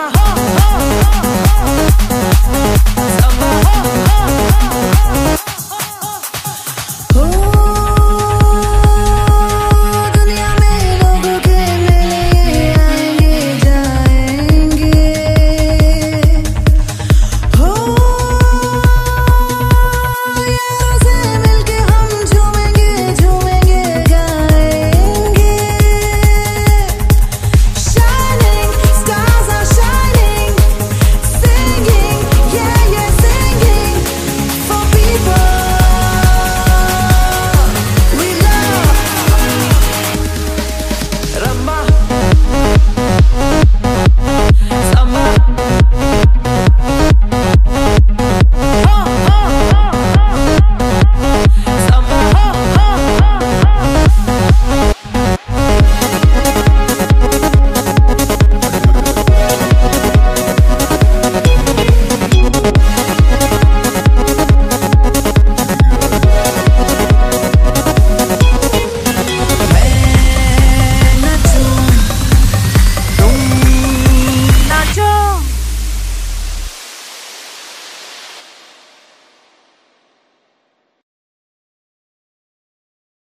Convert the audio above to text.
my heart.